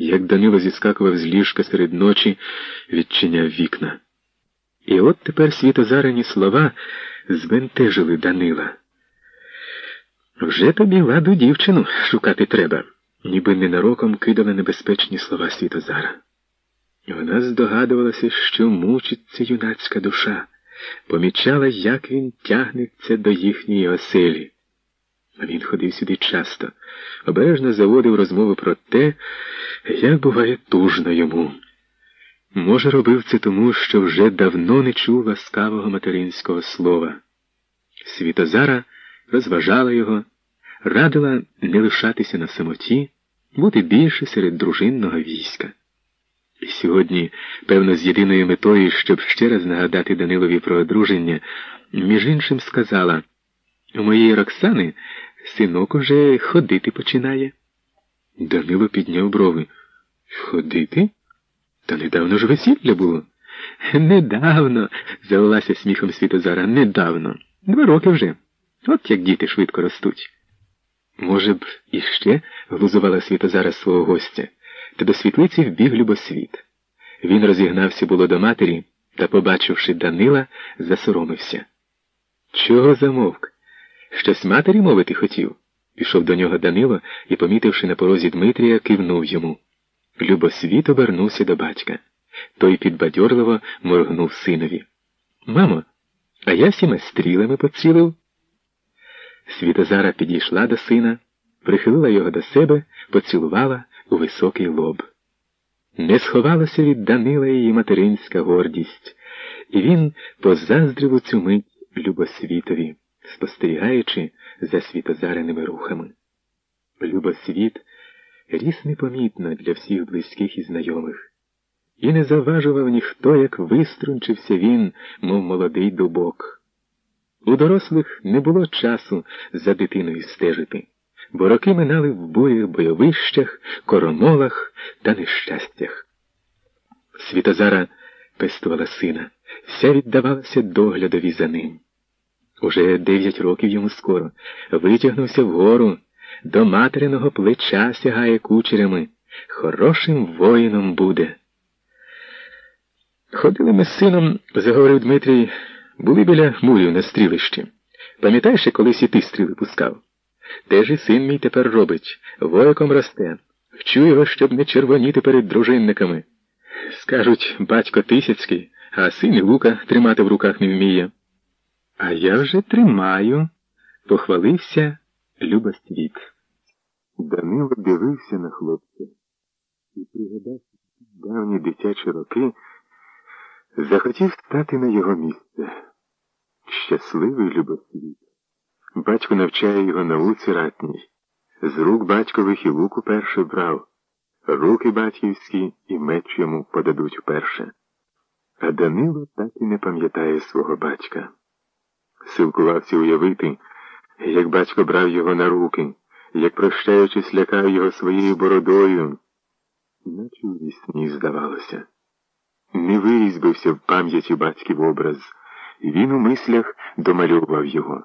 як Данило зіскакував з ліжка серед ночі, відчиняв вікна. І от тепер світозарені слова збентежили Данила. Вже тобі ладу дівчину шукати треба, ніби ненароком кидали небезпечні слова Світозара. Вона здогадувалася, що мучиться юнацька душа, помічала, як він тягнеться до їхньої оселі. Він ходив сюди часто, обережно заводив розмови про те, як буває тужно йому. Може, робив це тому, що вже давно не чув ласкавого материнського слова. Світозара розважала його, радила не лишатися на самоті, бути більше серед дружинного війська. І сьогодні, певно, з єдиною метою, щоб ще раз нагадати Данилові про одруження, між іншим сказала у моєї Роксани синок уже ходити починає. Данило підняв брови. Ходити? Та недавно ж весілля було. Недавно, завелася сміхом Світозара, недавно. Два роки вже. От як діти швидко ростуть. Може б, іще глузувала Світозара свого гостя, та до світлиці вбіг любосвіт. Він розігнався було до матері та, побачивши Данила, засоромився. Чого замовк? Щось матері мовити хотів? Пішов до нього Данило і, помітивши на порозі Дмитрія, кивнув йому. Любосвіт обернувся до батька. Той підбадьорливо моргнув синові. Мамо, а я всіма стрілами поцілив. Світозара підійшла до сина, прихилила його до себе, поцілувала у високий лоб. Не сховалася від Данила її материнська гордість, і він позаздрив у цю мить Любосвітові, спостерігаючи за світозареними рухами. Любосвіт ріс непомітно для всіх близьких і знайомих, і не заважував ніхто, як виструнчився він, мов молодий дубок. У дорослих не було часу за дитиною стежити, бо роки минали в бурях бойовищах, коромолах та нещастях. Світозара пестувала сина, вся віддавалася доглядові за ним. Уже дев'ять років йому скоро витягнувся вгору, до материного плеча сягає кучерями, хорошим воїном буде. Ходили ми з сином, заговорив Дмитрій, були біля мурів на стрілищі. Пам'ятаєш, як колись і ти стріли пускав? Теж і син мій тепер робить, вояком росте. Вчу його, щоб не червоніти перед дружинниками. Скажуть, батько Тисяцький, а син і лука тримати в руках не вміє. А я вже тримаю, похвалився Любоствіт. Данило дивився на хлопця і, пригадавши давні дитячі роки, захотів стати на його місце. Щасливий любосвіт. Батько навчає його науці ратній. З рук батькових і луку перше брав, руки батьківські і меч йому подадуть вперше. А Данило так і не пам'ятає свого батька. Силкувався уявити, як батько брав його на руки, як прощаючись, лякав його своєю бородою, наче у вісні здавалося. Не вирізбився в пам'яті батьків образ, він у мислях домальовував його.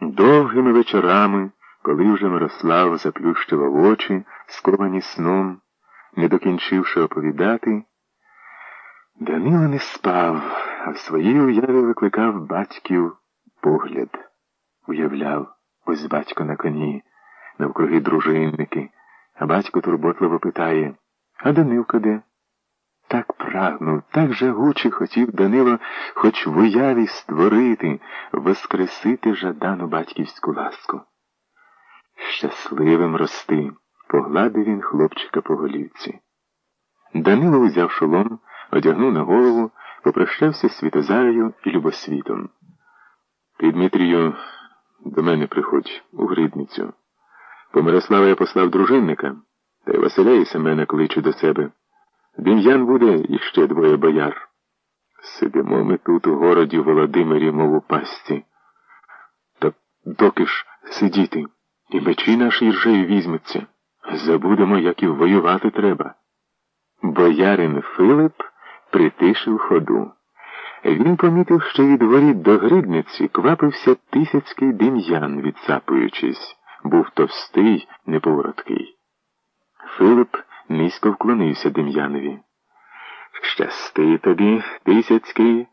Довгими вечорами, коли вже Мирослав заплющував очі, сковані сном, не докінчивши оповідати, Данило не спав, а в своїй уяві викликав батьків погляд. Уявляв, ось батько на коні, навкруги дружинники, а батько турботливо питає А Данилко де? Так прагнув, так жагуче хотів Данило хоч в уяві створити, воскресити жадану батьківську ласку. Щасливим рости, погладив він хлопчика по голівці. Данило узяв шолом, одягнув на голову, попрощався з Світозарею і Любосвітом. Ти, Дмитрію, до мене приходь у гридницю. По Мирослава я послав дружинника, та й Василя і Семена кличу до себе. Дем'ян буде і ще двоє бояр. Сидимо ми тут у городі Володимирі, мов у пастці. Та доки ж сидіти, і мечі наші іржею візьмуться. Забудемо, як і воювати треба. Боярин Филип притишив ходу. Він помітив, що від воріт до гридниці квапився тисяцький дем'ян, відсапуючись, був товстий, неповороткий. Филип низько вклонився Дем'янові. Щасти тобі, Тисяцький.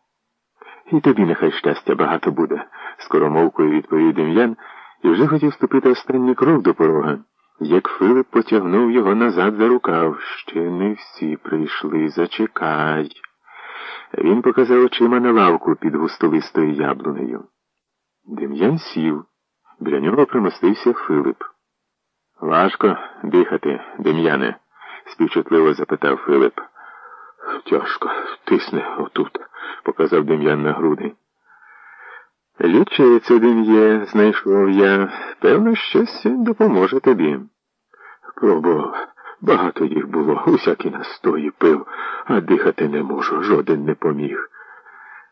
І тобі нехай щастя багато буде, скоромовкою відповів Дем'ян і вже хотів ступити останній крок до порога, як Филип потягнув його назад за рукав. Ще не всі прийшли, зачекай. Він показав очима на лавку під густолистою яблунею. Дем'ян сів. Біля нього примостився Филип. Важко дихати, Дем'яне? співчутливо запитав Филип. Тяжко, тисне отут, показав Дем'ян на груди. Лічець один є, знайшов я. Певно, щось допоможе тобі. Пробував. Багато їх було, усякі настої пив, а дихати не можу, жоден не поміг.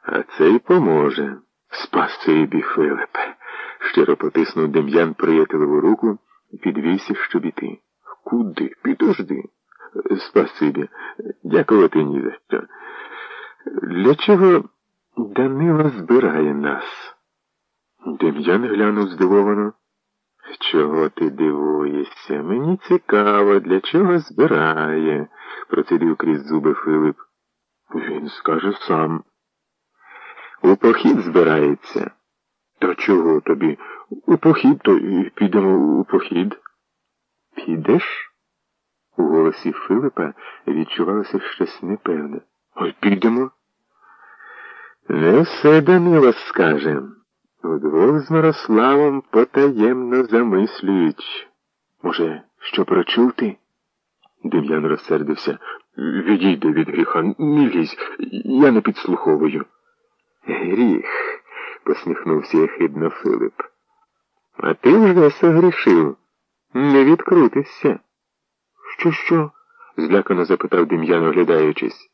А це й поможе. Спасибі, Филипе, щиро потиснув Дем'ян приятелеву руку підвівся, щоб іти. Куди? Підожди. Спасибі. Дякувати ні за що. Для чого Данила збирає нас? Дем'ян глянув здивовано. Чого ти дивуєшся? Мені цікаво, для чого збирає, процедив крізь зуби Филип. Він скаже сам. У похід збирається. Та чого тобі? У похід, то підемо у похід. Підеш? У голосі Филипа відчувалося щось непевне. Ой, підемо. Не все Данило скаже. Удвох з Мирославом потаємно замислюють. Може, що прочув ти? Дем'ян розсердився. Відійди від гріха, не лізь, я не підслуховую. Гріх, посміхнувся ехидно Филип. А ти вже согрішив. Не відкрутишся. Що, що? злякано запитав Дем'ян, оглядаючись.